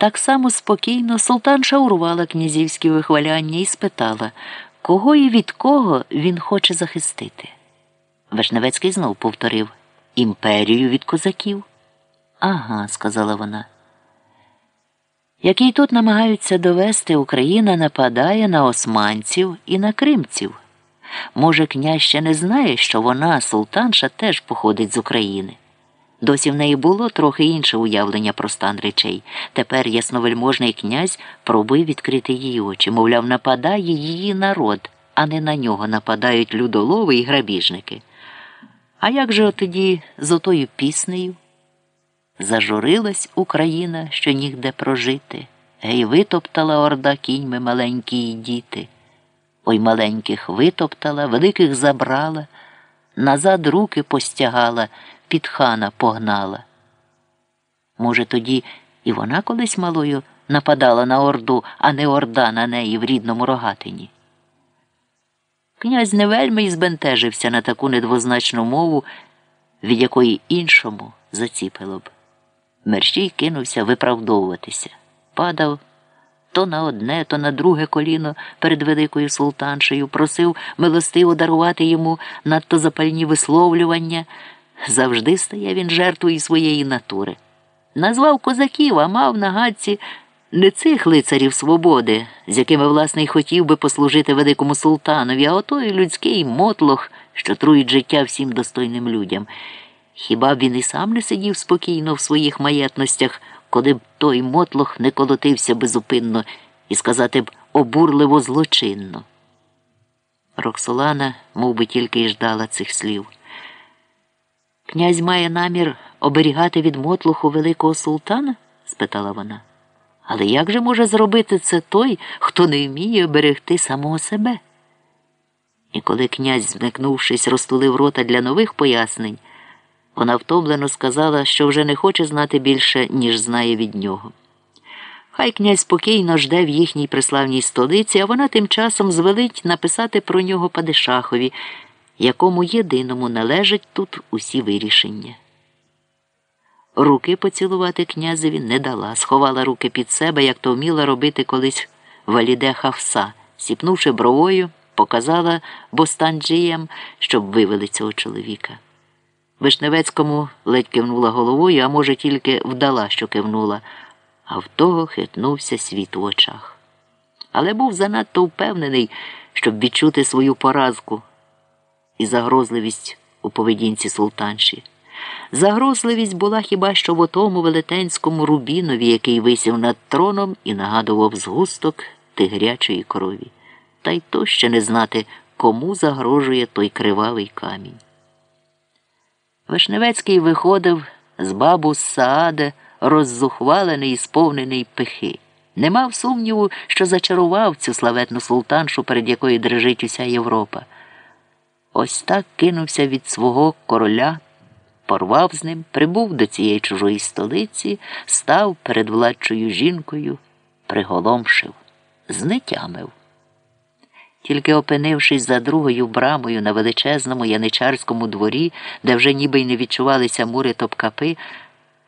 Так само спокійно султанша урвала князівські вихваляння і спитала, кого і від кого він хоче захистити. Вишневецький знов повторив імперію від козаків. Ага, сказала вона. Який тут намагаються довести, Україна нападає на османців і на кримців. Може, князь ще не знає, що вона, султанша, теж походить з України. Досі в неї було трохи інше уявлення про стан речей. Тепер ясновельможний князь пробує відкрити її очі, мовляв, нападає її народ, а не на нього нападають людолови і грабіжники. А як же тоді з отою піснею? Зажурилась Україна, що нігде прожити, гей витоптала орда кіньми маленькі її діти. Ой маленьких витоптала, великих забрала, назад руки постягала, під хана погнала. Може, тоді і вона колись малою нападала на орду, а не орда на неї в рідному рогатині. Князь не вельми й збентежився на таку недвозначну мову, від якої іншому заціпило б. Мерщій кинувся виправдовуватися, падав то на одне, то на друге коліно перед великою султаншею, просив милостиво дарувати йому надто запальні висловлювання. Завжди стає він жертвою своєї натури. Назвав козаків, а мав на гадці не цих лицарів свободи, з якими, власне, й хотів би послужити великому султанові, а отой людський мотлох, що труїть життя всім достойним людям. Хіба б він і сам не сидів спокійно в своїх маєтностях, коли б той мотлох не колотився безупинно і сказати б обурливо злочинно? Роксолана мов би, тільки й ждала цих слів. Князь має намір оберігати від мотлуху великого султана? спитала вона. Але як же може зробити це той, хто не вміє оберегти самого себе? І коли князь, змикнувшись, розтулив рота для нових пояснень, вона втомлено сказала, що вже не хоче знати більше, ніж знає від нього. Хай князь спокійно жде в їхній приславній столиці, а вона тим часом звелить написати про нього Падишахові, якому єдиному належать тут усі вирішення. Руки поцілувати князеві не дала, сховала руки під себе, як то вміла робити колись валіде хавса, сіпнувши бровою, показала бостанджієм, щоб вивели цього чоловіка. Вишневецькому ледь кивнула головою, а може, тільки вдала, що кивнула, а в того хитнувся світ у очах. Але був занадто впевнений, щоб відчути свою поразку і загрозливість у поведінці султанші. Загрозливість була хіба що в отому велетенському рубінові, який висів над троном і нагадував згусток тигрячої крові, та й то ще не знати, кому загрожує той кривавий камінь. Вишневецький виходив з бабу з Сааде, роззухвалений і сповнений пихи. Не мав сумніву, що зачарував цю славетну султаншу, перед якою дрижить уся Європа. Ось так кинувся від свого короля, порвав з ним, прибув до цієї чужої столиці, став перед владчою жінкою, приголомшив, знетямив. Тільки опинившись за другою брамою на величезному яничарському дворі, де вже ніби й не відчувалися мури топкапи,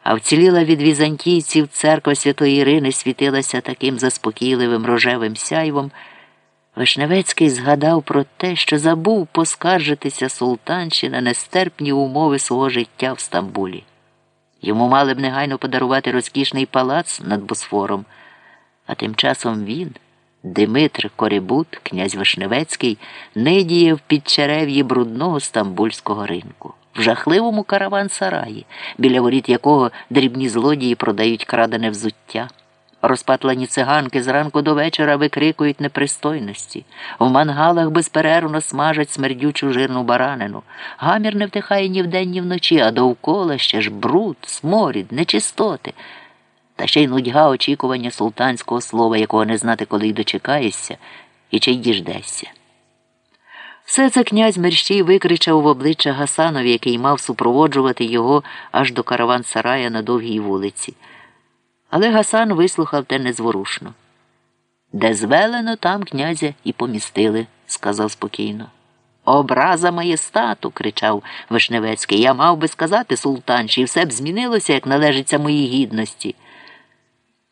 а вціліла від візантійців церква Святої Ірини світилася таким заспокійливим рожевим сяйвом. Вишневецький згадав про те, що забув поскаржитися султанші на нестерпні умови свого життя в Стамбулі. Йому мали б негайно подарувати розкішний палац над Босфором, а тим часом він. Димитр Корибут, князь Вишневецький, нидіє в підчерев'ї брудного стамбульського ринку, в жахливому караван-сараї, біля воріт якого дрібні злодії продають крадене взуття. Розпатлані циганки зранку до вечора викрикують непристойності, в мангалах безперервно смажать смердючу жирну баранину. Гамір не втихає ні вдень, ні вночі, а довкола ще ж бруд, сморід, нечистоти та ще й нудьга очікування султанського слова, якого не знати, коли й дочекаєшся, і чи й діждешся. Все це князь мерщій викричав в обличчя Гасанові, який мав супроводжувати його аж до караван сарая на довгій вулиці. Але Гасан вислухав те незворушно. Де звелено, там князя і помістили, сказав спокійно. Образа маєстату, кричав Вишневецький. Я мав би сказати султанші, і все б змінилося, як належиться моїй гідності.